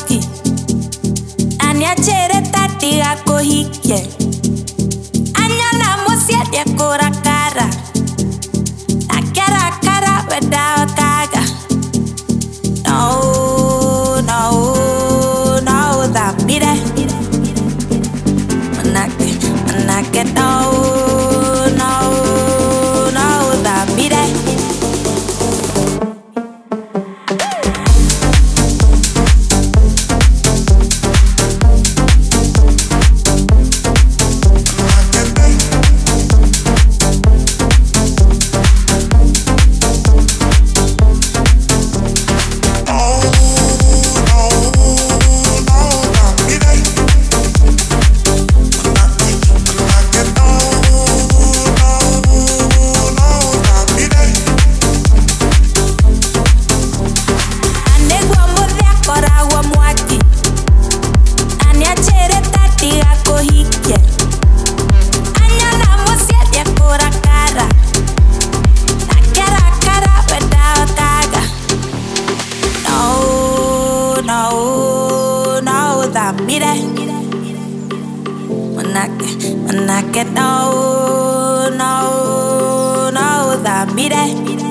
mwaki na niachere tatiga kuhikie anyona musiendie kurakara nakiarakara wedawakaga no no no thamire manake manake no no no ũthamire manake manake no no no ũthamire na